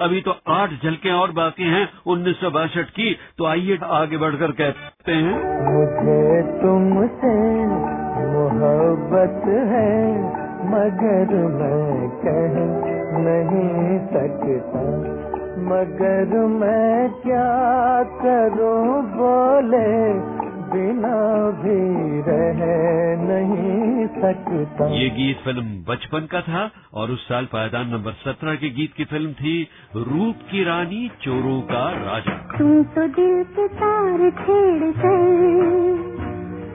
अभी तो आठ झलकें और बाकी हैं उन्नीस सौ बासठ की। तो आइए आगे बढ़कर कहते हैं। मुझे तुमसे मोहब्बत है, मगर मैं कह नहीं सकता। मगर मैं क्या करूँ बोले बिना भी रह नहीं सकता। ये गीत फ़िल्म बचपन का था और उस साल पायदान नंबर सत्रह के गीत की फ़िल्म थी रूप की रानी चोरों का राजा। तुम तो दिल के तार छेड़ कर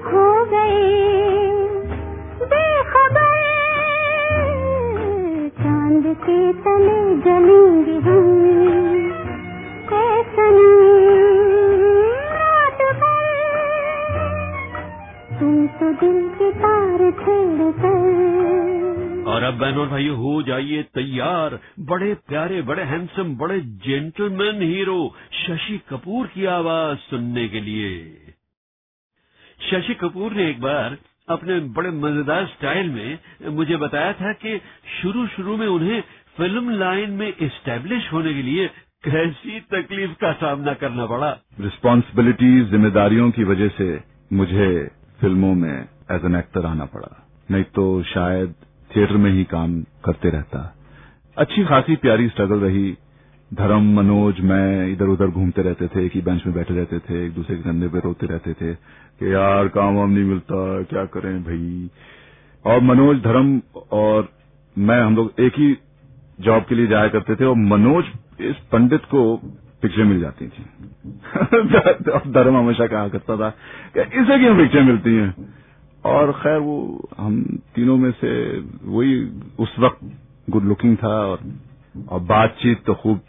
हो गए। जाइए तैयार, बड़े प्यारे, बड़े हैंडसम बड़े जेंटलमैन हीरो शशि कपूर की आवाज़ सुनने के लिए। शशि कपूर ने एक बार अपने बड़े मज़ेदार स्टाइल में मुझे बताया था कि शुरू शुरू में उन्हें फ़िल्म लाइन में इस्टेब्लिश होने के लिए कैसी तकलीफ़ का सामना करना पड़ा। रिस्पॉन्सिबिलिटी जिम्मेदारियों की वजह से मुझे फ़िल्मों में एज एन एक्टर आना पड़ा। नहीं तो शायद थिएटर में ही काम करते रहता। अच्छी खासी प्यारी स्ट्रगल रही। धर्म, मनोज, मैं इधर उधर घूमते रहते थे, एक ही बेंच में बैठे रहते थे, एक दूसरे के कंधे पे रोते रहते थे कि यार काम वाम नहीं मिलता, क्या करें भाई? और मनोज, धर्म और मैं हम लोग एक ही जॉब के लिए जाया करते थे और मनोज इस पंडित को पिक्चर मिल जाती थी। धर्म हमेशा कहा करता था कि इसे क्यों पिक्चर मिलती हैं? और खैर वो हम तीनों में से वही उस वक्त गुड लुकिंग था और, और बातचीत तो खूब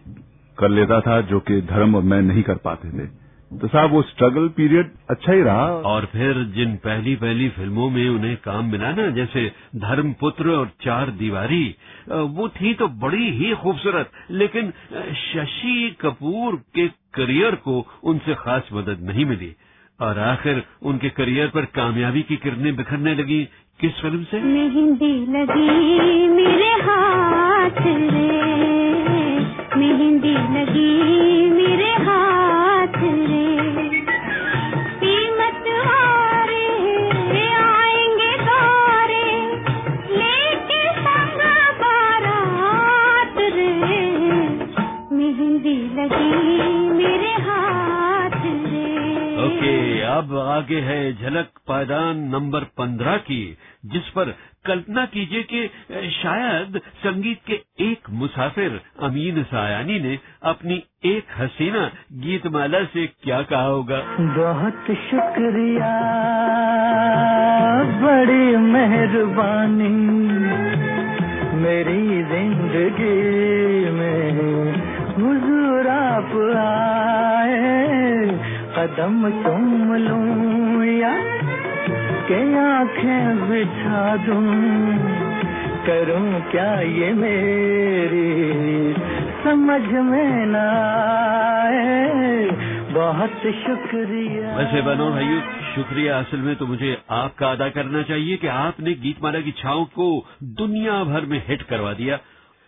कर लेता था जो कि धर्म और मैं नहीं कर पाते थे। तो साहब वो स्ट्रगल पीरियड अच्छा ही रहा। और फिर जिन पहली पहली फ़िल्मों में उन्हें काम मिला ना जैसे धर्मपुत्र और चार दीवारी वो थी तो बड़ी ही खूबसूरत लेकिन शशि कपूर के करियर को उनसे खास मदद नहीं मिली। और आखिर उनके करियर पर कामयाबी की किरणें बिखरने लगी किस फ़िल्म से? मेहंदी लगी मेरे हाथ रे। मेहंदी लगी मेरे हाथ रे। आगे है झलक पायदान नंबर पंद्रह की, जिस पर कल्पना कीजिए कि शायद संगीत के एक मुसाफिर अमीन सायानी ने अपनी एक हसीना गीतमाला से क्या कहा होगा। बहुत शुक्रिया, बड़ी मेहरबानी मेरी ज़िंदगी में, हुजूर आप आए कदम चूम लूँ, या के आँखें बिछा दूँ? करूँ क्या ये मेरी? समझ में ना आए, बहुत शुक्रिया। वैसे बनो भाइयों, शुक्रिया असल में तो मुझे आपका अदा करना चाहिए कि आपने गीतमाला की छाव को दुनिया भर में हिट करवा दिया।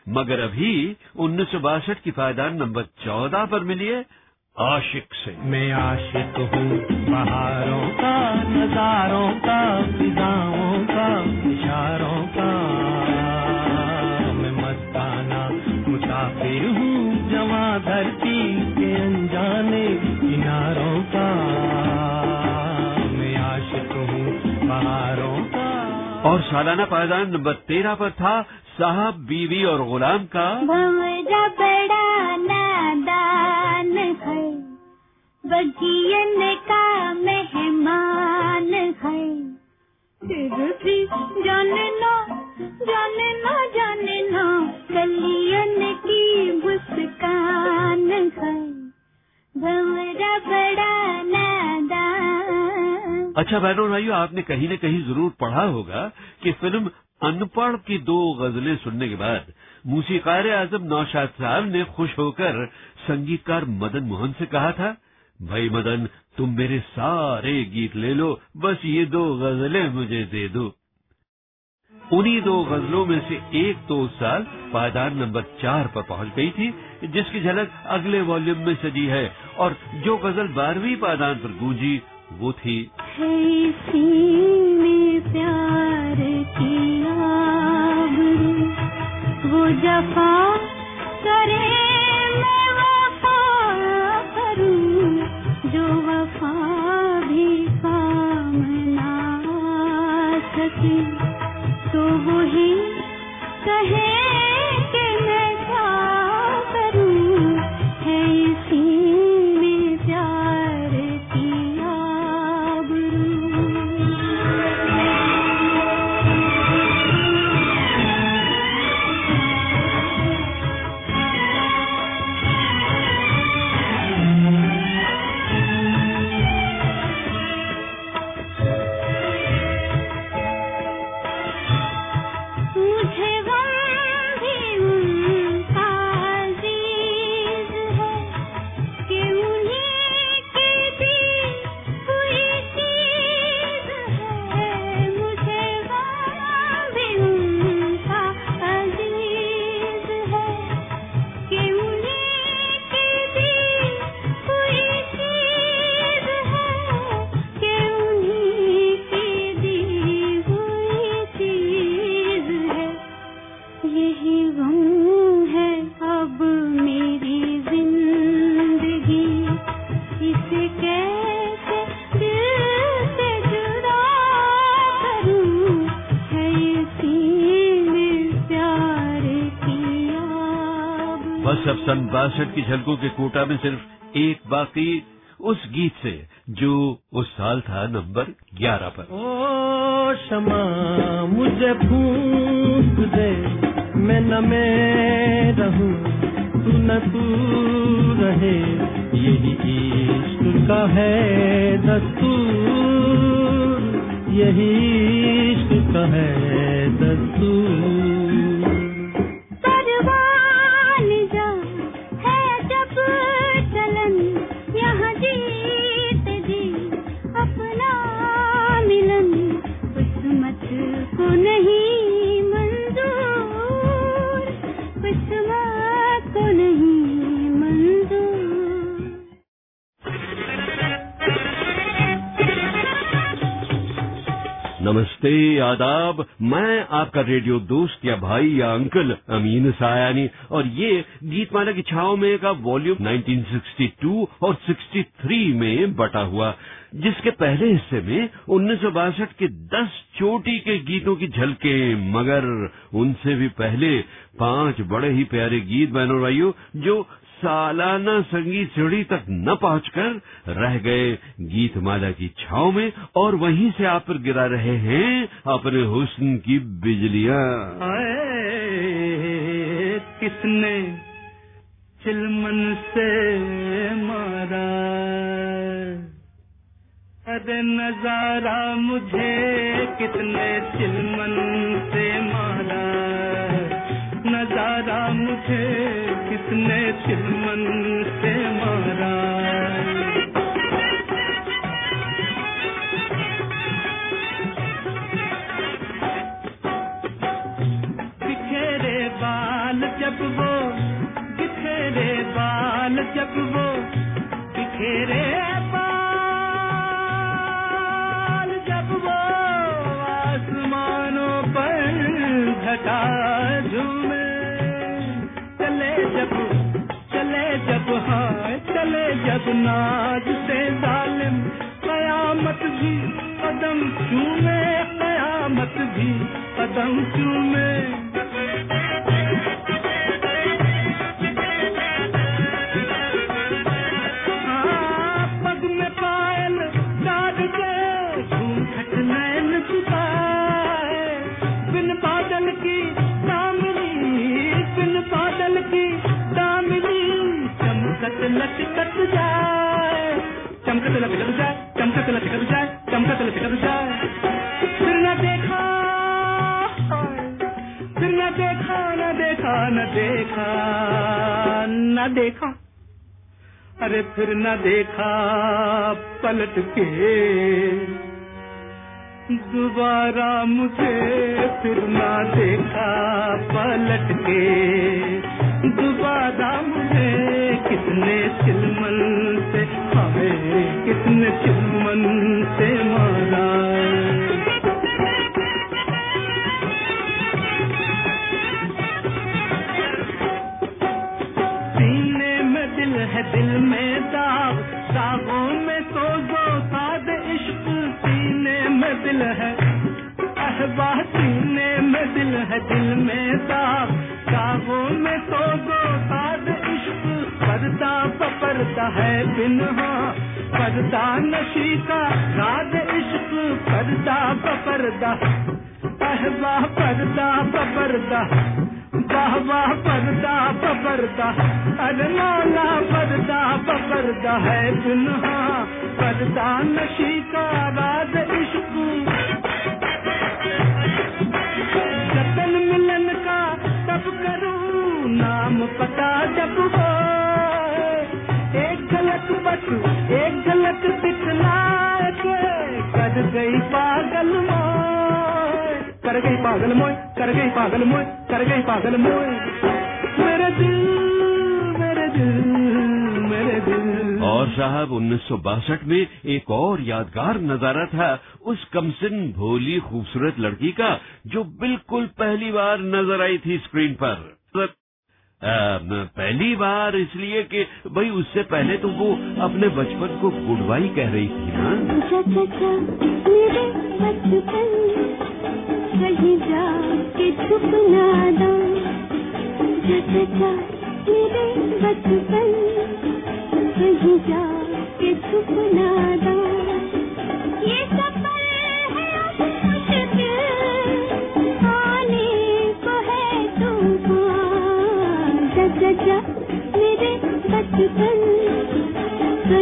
मगर अभी उन्नीस सौ बासठ की पायदान नंबर चौदह पर मिली है। आशिक से मैं आशिक हूँ बहारों का नजारों का फिजाओं का इशारों का। मैं मस्ताना मुसाफिर हूँ जमा धरती के अनजाने किनारों का। मैं आशिक हूँ बहारों का। और सालाना पायदान नंबर तेरह पर था साहब बीवी और गुलाम का। बड़ा बगियन का मेहमान है। जानना जानना जानना, कलियन की मुस्कान है। बड़ा अच्छा बहनों भाइयों, आपने कहीं न कहीं ज़रूर पढ़ा होगा कि फ़िल्म अनपढ़ की दो गजलें सुनने के बाद मूसीकार आज़म नौशाद साहब ने खुश होकर संगीतकार मदन मोहन से कहा था भाई मदन, तुम मेरे सारे गीत ले लो, बस ये दो गजलें मुझे दे दो। उन्हीं दो गजलों में से एक तो उस साल पायदान नंबर चार पर पहुँच गई थी, जिसकी झलक अगले वॉल्यूम में सजी है, और जो गज़ल बारहवीं पायदान पर गूंजी, वो थी। प्यार वो जफा करे वही कहे अब सन बासठ की झलकों के कोटा में सिर्फ़ एक बाकी उस गीत से, जो उस साल था नंबर ग्यारह पर। ओ क्षमा मुझे फूंक दे, मैं न मैं रहूँ, तू न तू रहे, यही इश्क का है दस्तूर, यही इश्क का है दस्तूर। नमस्ते, आदाब। मैं आपका रेडियो दोस्त या भाई या अंकल, अमीन सायानी। और ये गीतमाला की छाव में का वॉल्यूम 1962 और 63 में बटा हुआ, जिसके पहले हिस्से में उन्नीस सौ बासठ के 10 चोटी के गीतों की झलके। मगर उनसे भी पहले पाँच बड़े ही प्यारे गीत बहनों भाइयों, जो सालाना संगीत सीढ़ी तक न पहुंचकर रह गए गीतमाला की छाव में और वहीं से आप पर गिरा रहे हैं अपने हुस्न की बिजलियाँ। किसने चिलमन से मारा? अरे नज़ारा मुझे कितने चिलमन से मारा? नज़ारा मुझे किसने चिलमन से मारा। बिखेरे बाल जब वो बिखेरे बाल जब वो बिखेरे जब हाय चले जब नाज से जालिम, कयामत भी कदम चूमे, कयामत भी कदम चूमे। जाए? फिर न देखा, फिर न देखा न देखा न देखा न देखा। अरे फिर न देखा, पलट के। दोबारा मुझे फिर न देखा, पलट के। दोबारा मुझे कितने चिलमन से कितने चिलमन से मारा। सीने में दिल है, दिल में दाग दागों में तो दो साद इश्क। सीने में दिल है अहबा सीने में दिल है, दिल में दाग दागों में तो दो साद इश्क। पर्दा पर्दा है बिनहा पर्दा नशी का, राज इश्क पर्दा पर्दा अहबा पर्दा पर्दा वाह वाह पर्दा पर्दा अरे मौला पर्दा पर्दा है दुल्हा पर्दा नशी का, राज इश्क एक झलक दिखला के कर गई पागल मोय कर गई पागल मोय कर गई पागल मोय कर गई पागल मोय दिल, मेरे दिल मेरे दिल। और साहब, उन्नीस सौ बासठ में एक और यादगार नज़ारा था उस कमसिन भोली खूबसूरत लड़की का, जो बिल्कुल पहली बार नज़र आई थी स्क्रीन पर। पहली बार इसलिए कि भाई उससे पहले तो वो अपने बचपन को गुड बाई कह रही थी ना? कहीं मेरे बचपन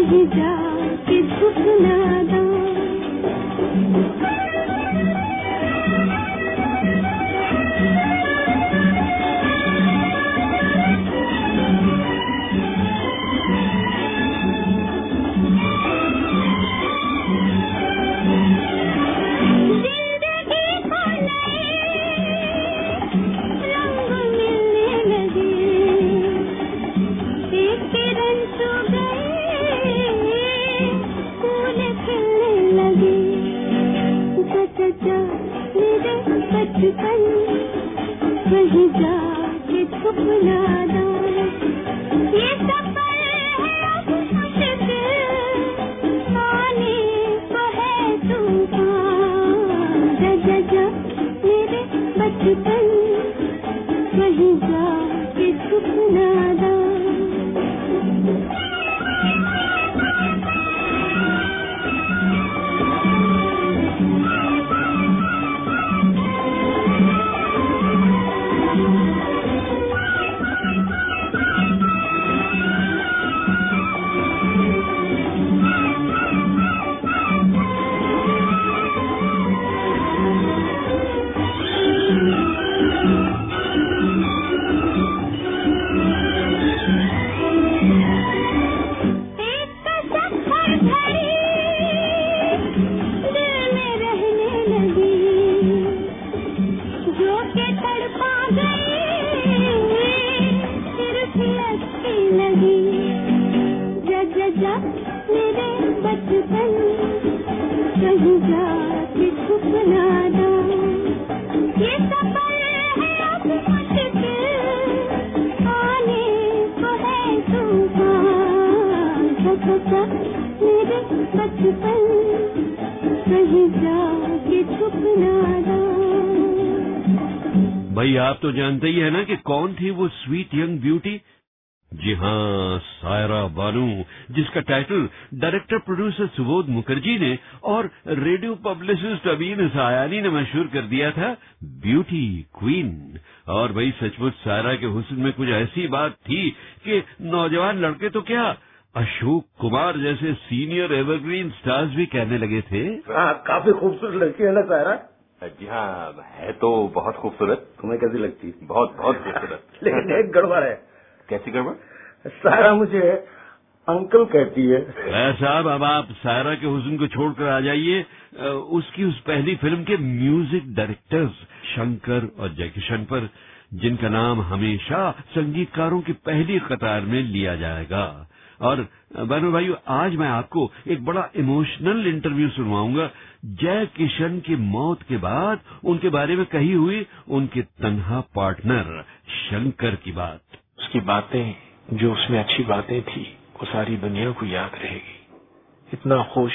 कहीं जा के जा मेरे बचपन कहीं जा के छुप ना ये सफ़र है आने को है तूफ़ान। जा जा जा मेरे बचपन कहीं जा के छुप थी वो स्वीट यंग ब्यूटी? जी हाँ सायरा बानू, जिसका title director producer Subodh Mukherjee ने और रेडियो पब्लिसिस्ट अबीन सायानी ने मशहूर कर दिया था ब्यूटी क्वीन और भाई, सचमुच सायरा के हुस्न में कुछ ऐसी बात थी कि नौजवान लड़के तो क्या, अशोक कुमार जैसे सीनियर एवरग्रीन स्टार्स भी कहने लगे थे? हाँ काफ़ी खूबसूरत लड़की है ना सायरा। जी हाँ है तो बहुत खूबसूरत। तुम्हें कैसी लगती? बहुत बहुत खूबसूरत। लेकिन एक गड़बड़ है। कैसी गड़बड़? सारा मुझे अंकल कहती है। साहब अब आप सायरा के हुस्न को छोड़कर आ जाइए। उसकी उस पहली फ़िल्म के म्यूज़िक डायरेक्टर्स शंकर और जयकिशन पर जिनका नाम हमेशा संगीतकारों की पहली कतार में लिया जाएगा। और बहनों भाइयों आज मैं आपको एक बड़ा इमोशनल इंटरव्यू सुनवाऊँगा। जय किशन की मौत के बाद उनके बारे में कही हुई उनके तन्हा पार्टनर शंकर की बात। उसकी बातें, जो उसमें अच्छी बातें थी, वो सारी दुनिया को याद रहेगी। इतना खुश,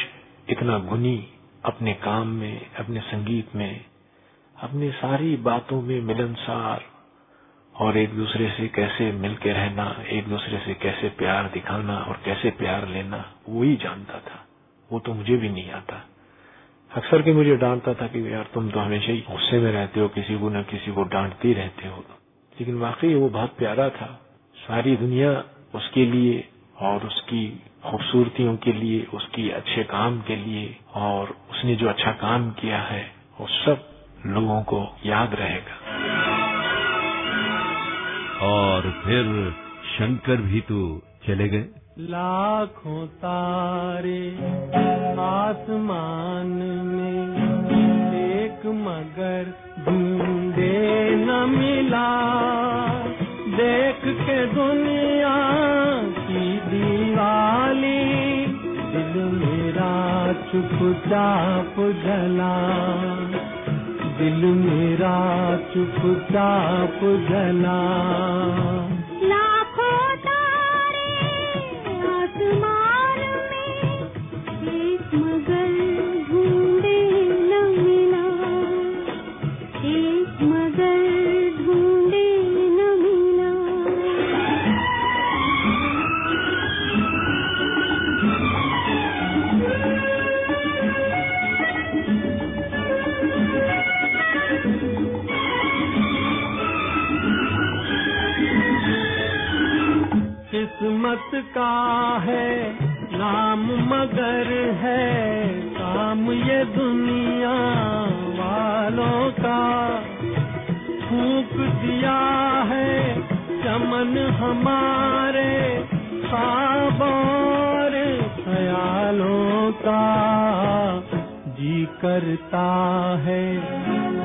इतना गुनी अपने काम में, अपने संगीत में, अपनी सारी बातों में मिलनसार, और एक दूसरे से कैसे मिलके रहना, एक दूसरे से कैसे प्यार दिखाना और कैसे प्यार लेना, वो ही जानता था। वो तो मुझे भी नहीं आता। अक्सर के मुझे डांटता था कि यार तुम तो हमेशा ही गुस्से में रहते हो, किसी को न किसी को डांटते रहते हो। लेकिन वाकई वो बहुत प्यारा था। सारी दुनिया उसके लिए और उसकी खूबसूरतियों के लिए, उसकी अच्छे काम के लिए और उसने जो अच्छा काम किया है, वो सब लोगों को याद रहेगा। और फिर शंकर भी तो चले गए। लाखों तारे आसमान में एक मगर ढूंढे न मिला। देख के दुनिया की दीवाली, दिल मेरा चुपचाप जला। दिल मेरा चुपचाप जला। का है, नाम मगर है, काम ये दुनिया वालों का। फूक दिया है, चमन हमारे और ख्यालों का। जी करता है,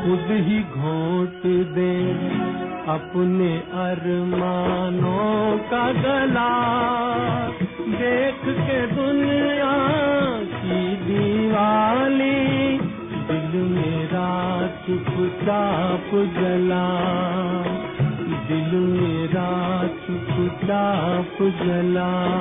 खुद ही घोट दे अपने अरमानों का गला देख के दुनिया की दीवाली दिल मेरा चुपचाप जला। दिल मेरा चुपचाप जला।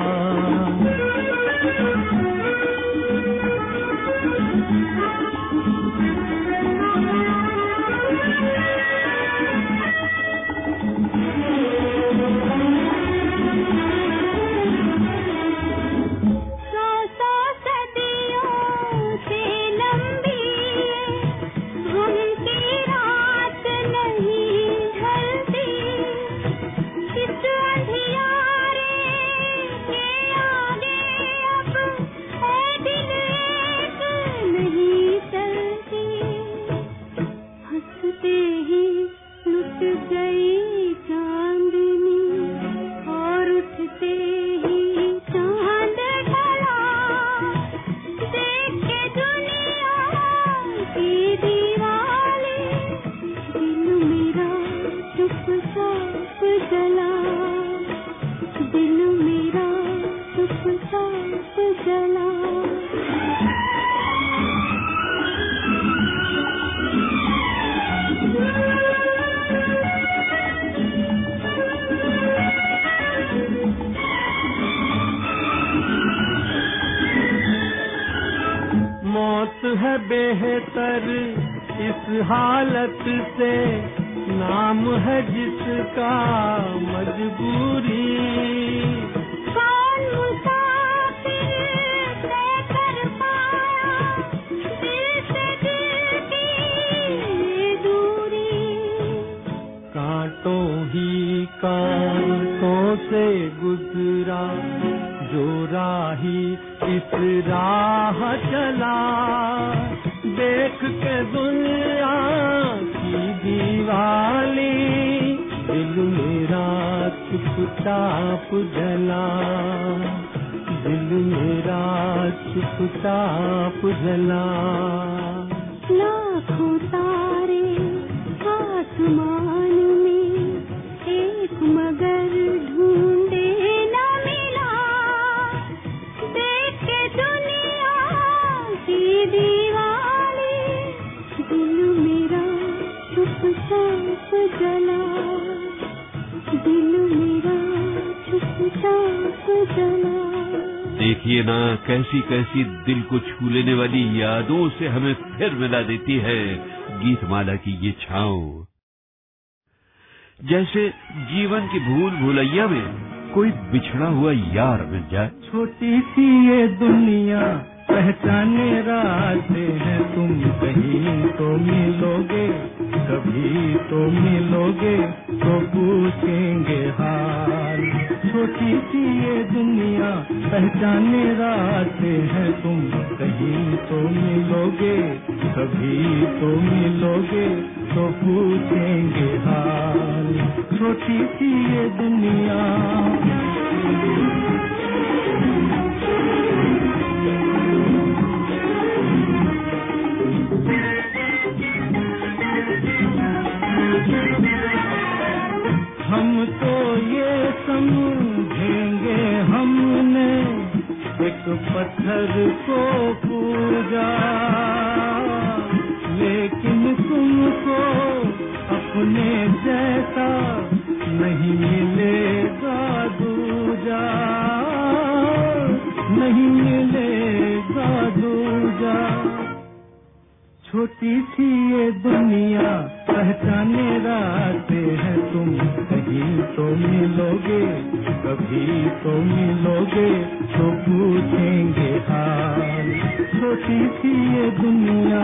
कांटों से गुजरा, जो राही इस राह चला। देख के दुनिया की दीवाली दिल मेरा चुपचाप जला। दिल मेरा चुपचाप जला। लाखों तारे आसमान देखिए ना, कैसी कैसी दिल को छू लेने वाली यादों से हमें फिर मिला देती है गीतमाला की ये छाओ जैसे जीवन की भूल भूलैया में कोई बिछड़ा हुआ यार मिल जाए। छोटी सी ये दुनिया पहचाने रास्ते हैं तुम कहीं तो मिलोगे, कभी तो मिलोगे तो पूछेंगे हाल। छोटी सी ये दुनिया, पहचाने रास्ते हैं तुम कहीं तो मिलोगे, कभी तो मिलोगे तो पूछेंगे हाल। छोटी सी ये दुनिया। हम तो ये समझेंगे हमने एक पत्थर को पूजा। लेकिन तुमको अपने जैसा नहीं मिलेगा दूजा। नहीं मिलेगा दूजा। छोटी सी ये दुनिया पहचाने रास्ते हैं तुम। कभी तो मिलोगे, कभी तो मिलोगे तो पूछेंगे हाल छोटी सी ये दुनिया।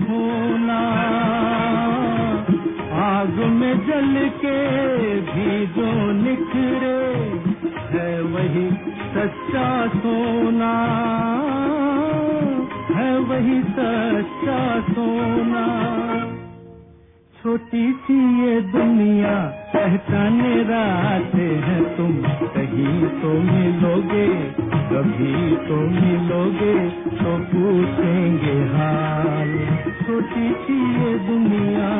खोना आग में जल के छोटी सी ये दुनिया पहचाने रात हैं तुम। कहीं तो मिलोगे, कभी तो मिलोगे तो पूछेंगे हाल। छोटी सी ये दुनिया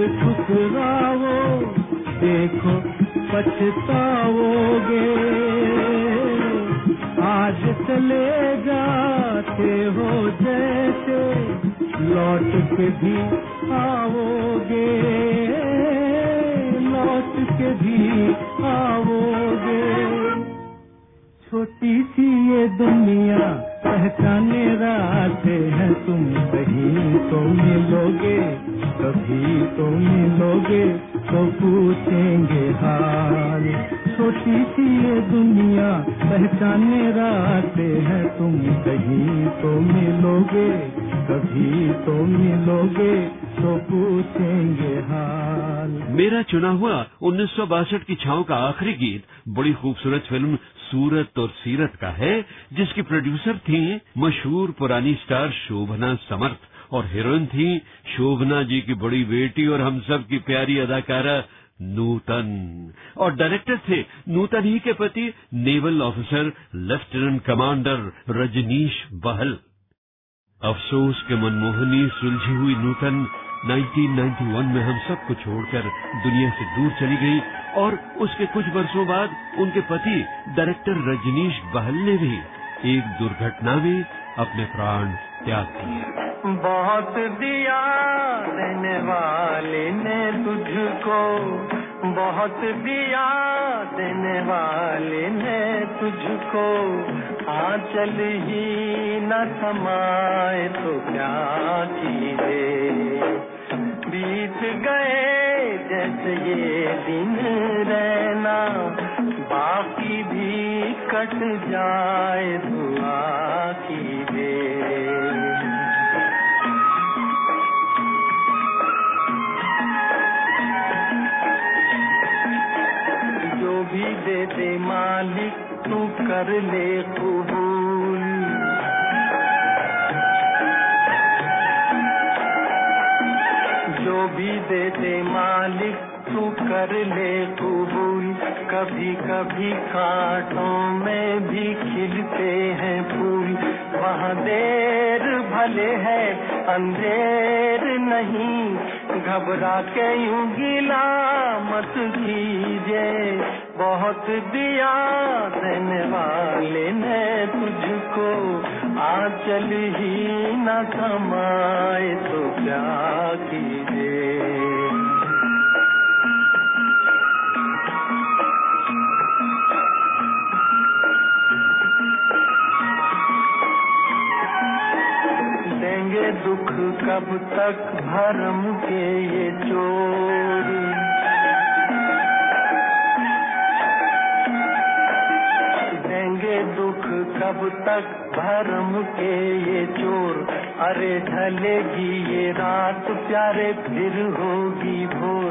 मत ठुकराओ, देखो पछताओगे। आज चले जाते हो जैसे, लौट के भी आओगे। लौट के भी आओगे। छोटी सी ये दुनिया पहचाने रास्ते हैं, तुम कहीं तो मिलोगे। कभी तो मिलोगे तो पूछेंगे हाल। छोटी सी ये दुनिया पहचाने रास्ते हैं तुम। कहीं तो मिलोगे, कभी तो मिलोगे तो पूछेंगे हाल। मेरा चुना हुआ उन्नीस सौ बासठ की छाओ का आखिरी गीत बड़ी खूबसूरत फ़िल्म सूरत और सीरत का है, जिसकी प्रोड्यूसर थी मशहूर पुरानी स्टार शोभना समर्थ। और हीरोइन थी, शोभना जी की बड़ी बेटी और हम सब की प्यारी अदाकारा नूतन। और डायरेक्टर थे, नूतन ही के पति naval officer lieutenant commander Rajnish Bahl. अफसोस के मनमोहनी, सुलझी हुई नूतन 1991 में हम सबको छोड़कर दुनिया से दूर चली गई और उसके कुछ वर्षों बाद उनके पति डायरेक्टर रजनीश बहल ने भी एक दुर्घटना में अपने प्राण त्याग दिए बहुत दिया देने वाले ने तुझको। बहुत दिया देने वाले ने तुझको। आंचल ही न समाए तो क्या कीजिए बीत गए जैसे ये दिन रहना। बाकी भी कट जाए दुआ कीजिए तू कर ले कबूल। जो भी दे दे मालिक, तू कर ले कबूल। कभी कभी कांटों में भी खिलते हैं फूल। वहाँ देर भले है, अंधेर नहीं। घबरा के यूँ गिला मत कीजे बहुत दिया देने वाले ने तुझको, आंचल ही न कमाए तो क्या कीजिए? कब तक भरम के ये चोरी? देंगे दुख कब तक भरम के ये चोर? अरे ढलेगी ये रात, प्यारे फिर होगी भोर।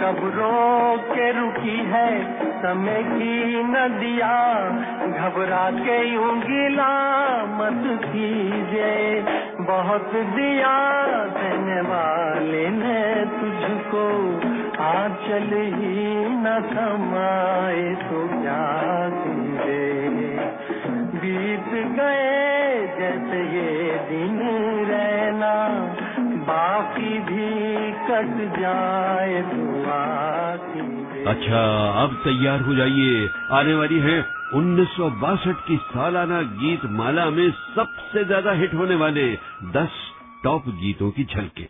कब रो के रुकी है समय की नदिया घबरा के यूँ गिला मत कीजिए बहुत दिया देने वाले ने तुझको आंचल ही न समाए तो क्या कीजिए बीत गए जैसे ये दिन रहना, बाकी भी कट जाए दुआ कीजिए अच्छा अब तैयार हो जाइए। आने वाली है उन्नीस सौ बासठ की सालाना गीत माला में सबसे ज़्यादा हिट होने वाले 10 टॉप गीतों की झलके।